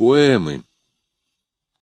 Поэмы.